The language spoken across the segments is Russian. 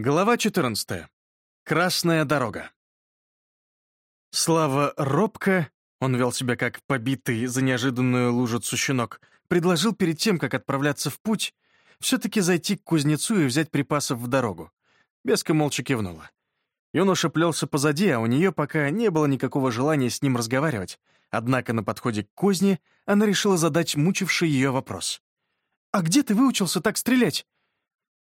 Глава 14. Красная дорога. Слава робко, он вел себя как побитый за неожиданную лужицу щенок, предложил перед тем, как отправляться в путь, все-таки зайти к кузнецу и взять припасов в дорогу. Беска молча кивнула. Юноша плелся позади, а у нее пока не было никакого желания с ним разговаривать, однако на подходе к кузне она решила задать мучивший ее вопрос. «А где ты выучился так стрелять?»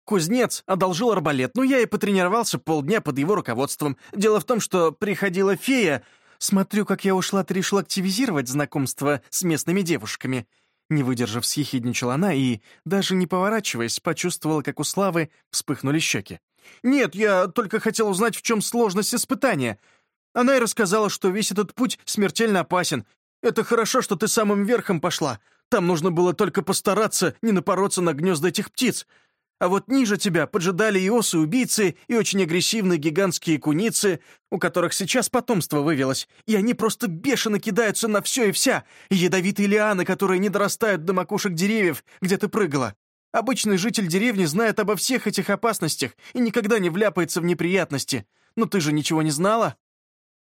Кузнец одолжил арбалет, но я и потренировался полдня под его руководством. Дело в том, что приходила фея. Смотрю, как я ушла, ты решил активизировать знакомство с местными девушками. Не выдержав, съехидничала она и, даже не поворачиваясь, почувствовала, как у Славы вспыхнули щеки. «Нет, я только хотел узнать, в чем сложность испытания. Она и рассказала, что весь этот путь смертельно опасен. Это хорошо, что ты самым верхом пошла. Там нужно было только постараться не напороться на гнезда этих птиц. А вот ниже тебя поджидали и осы-убийцы, и очень агрессивные гигантские куницы, у которых сейчас потомство вывелось, и они просто бешено кидаются на все и вся, и ядовитые лианы, которые не дорастают до макушек деревьев, где ты прыгала. Обычный житель деревни знает обо всех этих опасностях и никогда не вляпается в неприятности. Но ты же ничего не знала?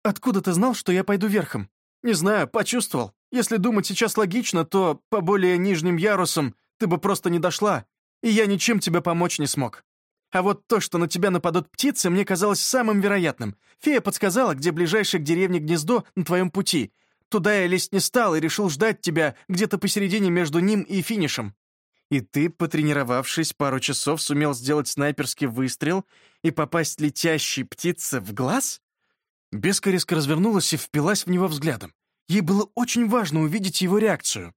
Откуда ты знал, что я пойду верхом? Не знаю, почувствовал. Если думать сейчас логично, то по более нижним ярусам ты бы просто не дошла, и я ничем тебе помочь не смог. А вот то, что на тебя нападут птицы, мне казалось самым вероятным. Фея подсказала, где ближайшее к деревне гнездо на твоем пути. Туда я лезть не стал и решил ждать тебя где-то посередине между ним и финишем. И ты, потренировавшись пару часов, сумел сделать снайперский выстрел и попасть летящей птице в глаз? Беска развернулась и впилась в него взглядом. Ей было очень важно увидеть его реакцию.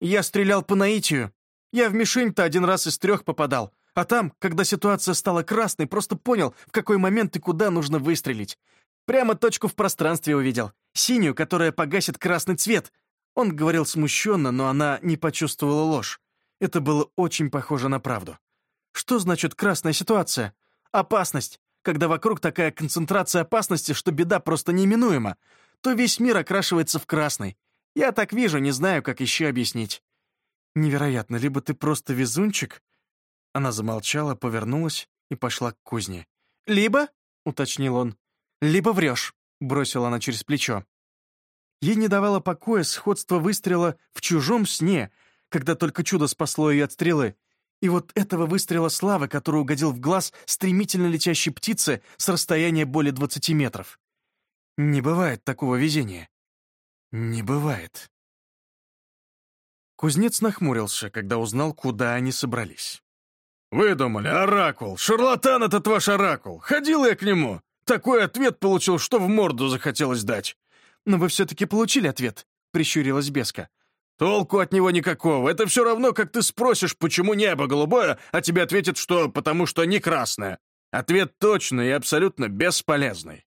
Я стрелял по наитию, я в мишень-то один раз из трех попадал, а там, когда ситуация стала красной, просто понял, в какой момент и куда нужно выстрелить. Прямо точку в пространстве увидел. Синюю, которая погасит красный цвет. Он говорил смущенно, но она не почувствовала ложь. Это было очень похоже на правду. Что значит красная ситуация? Опасность. Когда вокруг такая концентрация опасности, что беда просто неминуема, то весь мир окрашивается в красный. Я так вижу, не знаю, как еще объяснить. Невероятно, либо ты просто везунчик...» Она замолчала, повернулась и пошла к кузне. «Либо», — уточнил он, — «либо врешь», — бросила она через плечо. Ей не давало покоя сходство выстрела в чужом сне, когда только чудо спасло ее от стрелы. И вот этого выстрела славы, который угодил в глаз стремительно летящей птицы с расстояния более двадцати метров. Не бывает такого везения. Не бывает. Кузнец нахмурился, когда узнал, куда они собрались. «Выдумали, оракул! Шарлатан этот ваш оракул! Ходил я к нему! Такой ответ получил, что в морду захотелось дать!» «Но вы все-таки получили ответ», — прищурилась Беска. «Толку от него никакого. Это все равно, как ты спросишь, почему небо голубое, а тебе ответят, что потому что не красное. Ответ точный и абсолютно бесполезный».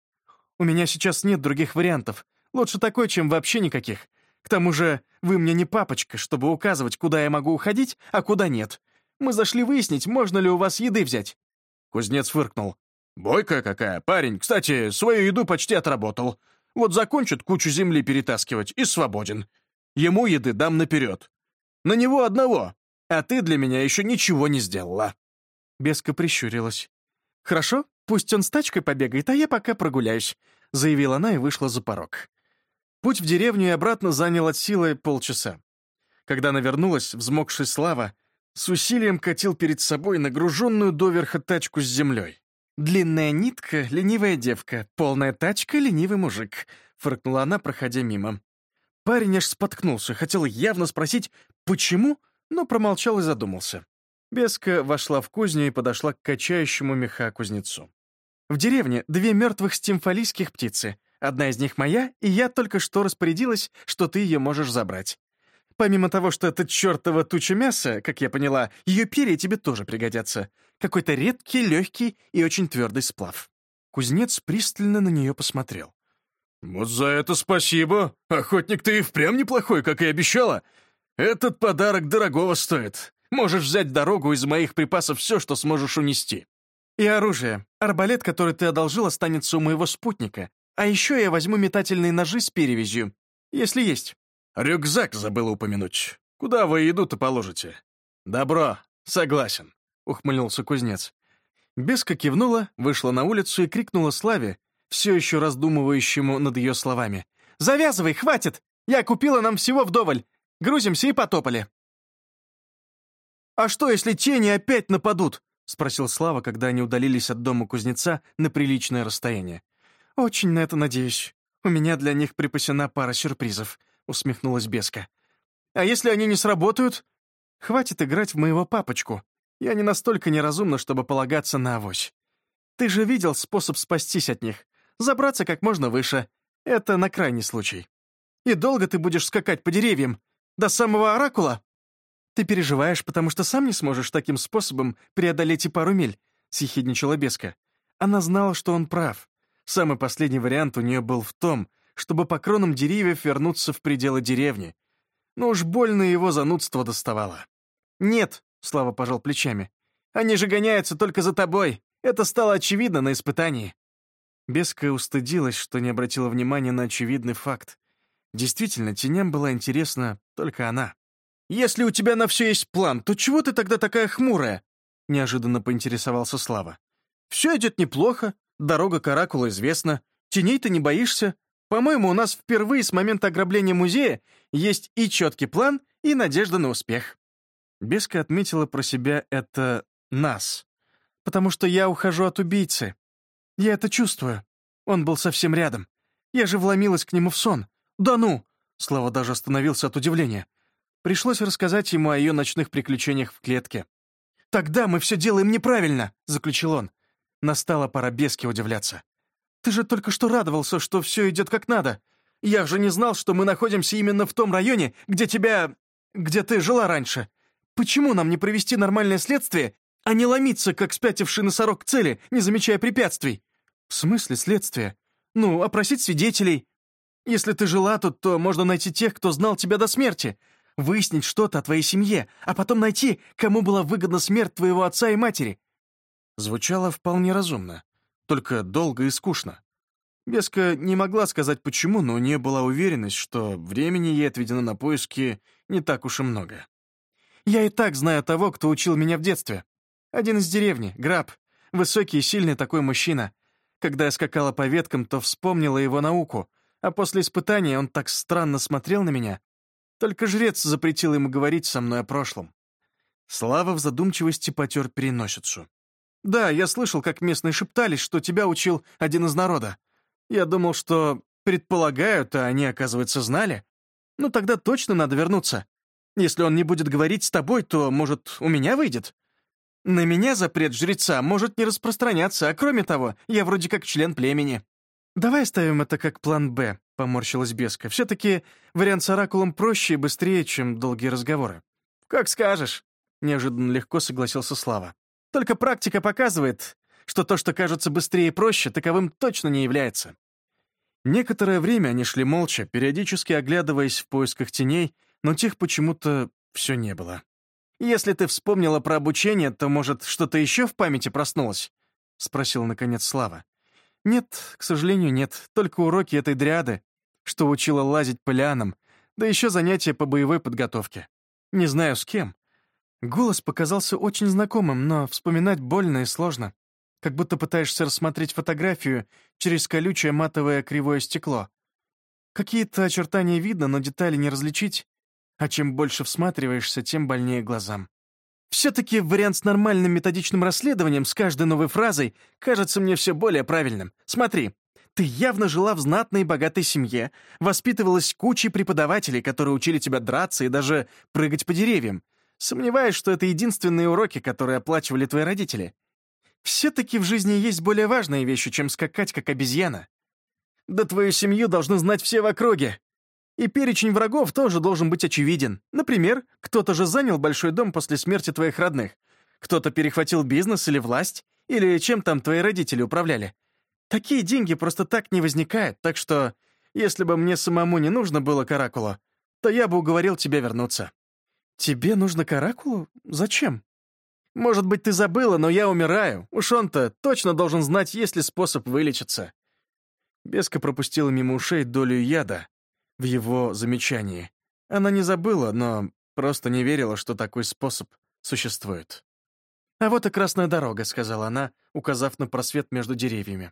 «У меня сейчас нет других вариантов. Лучше такой, чем вообще никаких. К тому же вы мне не папочка, чтобы указывать, куда я могу уходить, а куда нет. Мы зашли выяснить, можно ли у вас еды взять». Кузнец фыркнул. «Бойкая какая, парень. Кстати, свою еду почти отработал. Вот закончит кучу земли перетаскивать и свободен. Ему еды дам наперед. На него одного, а ты для меня еще ничего не сделала». Беска прищурилась. «Хорошо, пусть он с тачкой побегает, а я пока прогуляюсь», — заявила она и вышла за порог. Путь в деревню и обратно занял от силы полчаса. Когда она вернулась, взмокший Слава с усилием катил перед собой нагруженную доверха тачку с землей. «Длинная нитка — ленивая девка, полная тачка — ленивый мужик», — фыркнула она, проходя мимо. Парень аж споткнулся, хотел явно спросить «почему?», но промолчал и задумался. Беска вошла в кузню и подошла к качающему меха кузнецу. В деревне две мертвых стимфалийских птицы — Одна из них моя, и я только что распорядилась, что ты ее можешь забрать. Помимо того, что это чертова туча мяса, как я поняла, ее перья тебе тоже пригодятся. Какой-то редкий, легкий и очень твердый сплав». Кузнец пристально на нее посмотрел. «Вот за это спасибо. Охотник ты и впрямь неплохой, как и обещала. Этот подарок дорогого стоит. Можешь взять дорогу из моих припасов все, что сможешь унести. И оружие. Арбалет, который ты одолжил, останется у моего спутника. А еще я возьму метательные ножи с перевязью, если есть. Рюкзак забыл упомянуть. Куда вы еду-то положите? Добро, согласен, ухмыльнулся кузнец. Беска кивнула, вышла на улицу и крикнула Славе, все еще раздумывающему над ее словами. «Завязывай, хватит! Я купила нам всего вдоволь! Грузимся и потопали!» «А что, если тени опять нападут?» — спросил Слава, когда они удалились от дома кузнеца на приличное расстояние. «Очень на это надеюсь. У меня для них припасена пара сюрпризов», — усмехнулась Беска. «А если они не сработают? Хватит играть в моего папочку. Я не настолько неразумна, чтобы полагаться на авось. Ты же видел способ спастись от них. Забраться как можно выше. Это на крайний случай. И долго ты будешь скакать по деревьям? До самого оракула?» «Ты переживаешь, потому что сам не сможешь таким способом преодолеть и пару миль», — съехидничала Беска. Она знала, что он прав. Самый последний вариант у нее был в том, чтобы по кронам деревьев вернуться в пределы деревни. Но уж больно его занудство доставало. «Нет», — Слава пожал плечами, — «они же гоняются только за тобой. Это стало очевидно на испытании». Беска устыдилась, что не обратила внимания на очевидный факт. Действительно, теням была интересна только она. «Если у тебя на все есть план, то чего ты тогда такая хмурая?» — неожиданно поинтересовался Слава. «Все идет неплохо, дорога к Оракулу известна, теней ты не боишься. По-моему, у нас впервые с момента ограбления музея есть и четкий план, и надежда на успех». Беска отметила про себя это «нас», потому что я ухожу от убийцы. Я это чувствую. Он был совсем рядом. Я же вломилась к нему в сон. Да ну! Слава даже остановился от удивления. Пришлось рассказать ему о ее ночных приключениях в клетке. «Тогда мы все делаем неправильно», — заключил он. Настала пора Беске удивляться. «Ты же только что радовался, что все идет как надо. Я же не знал, что мы находимся именно в том районе, где тебя... где ты жила раньше. Почему нам не провести нормальное следствие, а не ломиться, как спятивший носорог к цели, не замечая препятствий?» «В смысле следствие? Ну, опросить свидетелей. Если ты жила тут, то можно найти тех, кто знал тебя до смерти выяснить что-то о твоей семье, а потом найти, кому была выгодна смерть твоего отца и матери». Звучало вполне разумно, только долго и скучно. Беска не могла сказать почему, но у нее была уверенность, что времени ей отведено на поиски не так уж и много. «Я и так знаю того, кто учил меня в детстве. Один из деревни, Граб, высокий и сильный такой мужчина. Когда я скакала по веткам, то вспомнила его науку, а после испытания он так странно смотрел на меня, только жрец запретил ему говорить со мной о прошлом. Слава в задумчивости потер переносицу. «Да, я слышал, как местные шептались, что тебя учил один из народа. Я думал, что предполагают, а они, оказывается, знали. Ну, тогда точно надо вернуться. Если он не будет говорить с тобой, то, может, у меня выйдет? На меня запрет жреца может не распространяться, а кроме того, я вроде как член племени. Давай оставим это как план «Б», поморщилась Беска. «Все-таки вариант с оракулом проще и быстрее, чем долгие разговоры». «Как скажешь», — неожиданно легко согласился Слава. «Только практика показывает, что то, что кажется быстрее и проще, таковым точно не является». Некоторое время они шли молча, периодически оглядываясь в поисках теней, но тех почему-то все не было. «Если ты вспомнила про обучение, то, может, что-то еще в памяти проснулось?» — спросил, наконец, Слава. «Нет, к сожалению, нет. Только уроки этой дряды что учила лазить по лианам, да еще занятия по боевой подготовке. Не знаю с кем. Голос показался очень знакомым, но вспоминать больно и сложно. Как будто пытаешься рассмотреть фотографию через колючее матовое кривое стекло. Какие-то очертания видно, но детали не различить, а чем больше всматриваешься, тем больнее глазам. Все-таки вариант с нормальным методичным расследованием с каждой новой фразой кажется мне все более правильным. Смотри, ты явно жила в знатной и богатой семье, воспитывалась кучей преподавателей, которые учили тебя драться и даже прыгать по деревьям. Сомневаюсь, что это единственные уроки, которые оплачивали твои родители. Все-таки в жизни есть более важные вещи, чем скакать, как обезьяна. Да твою семью должны знать все в округе. И перечень врагов тоже должен быть очевиден. Например, кто-то же занял большой дом после смерти твоих родных. Кто-то перехватил бизнес или власть, или чем там твои родители управляли. Такие деньги просто так не возникают, так что, если бы мне самому не нужно было Каракулу, то я бы уговорил тебя вернуться». «Тебе нужно Каракулу? Зачем?» «Может быть, ты забыла, но я умираю. Уж он-то точно должен знать, есть ли способ вылечиться». Беска пропустила мимо ушей долю яда в его замечании. Она не забыла, но просто не верила, что такой способ существует. «А вот и красная дорога», — сказала она, указав на просвет между деревьями.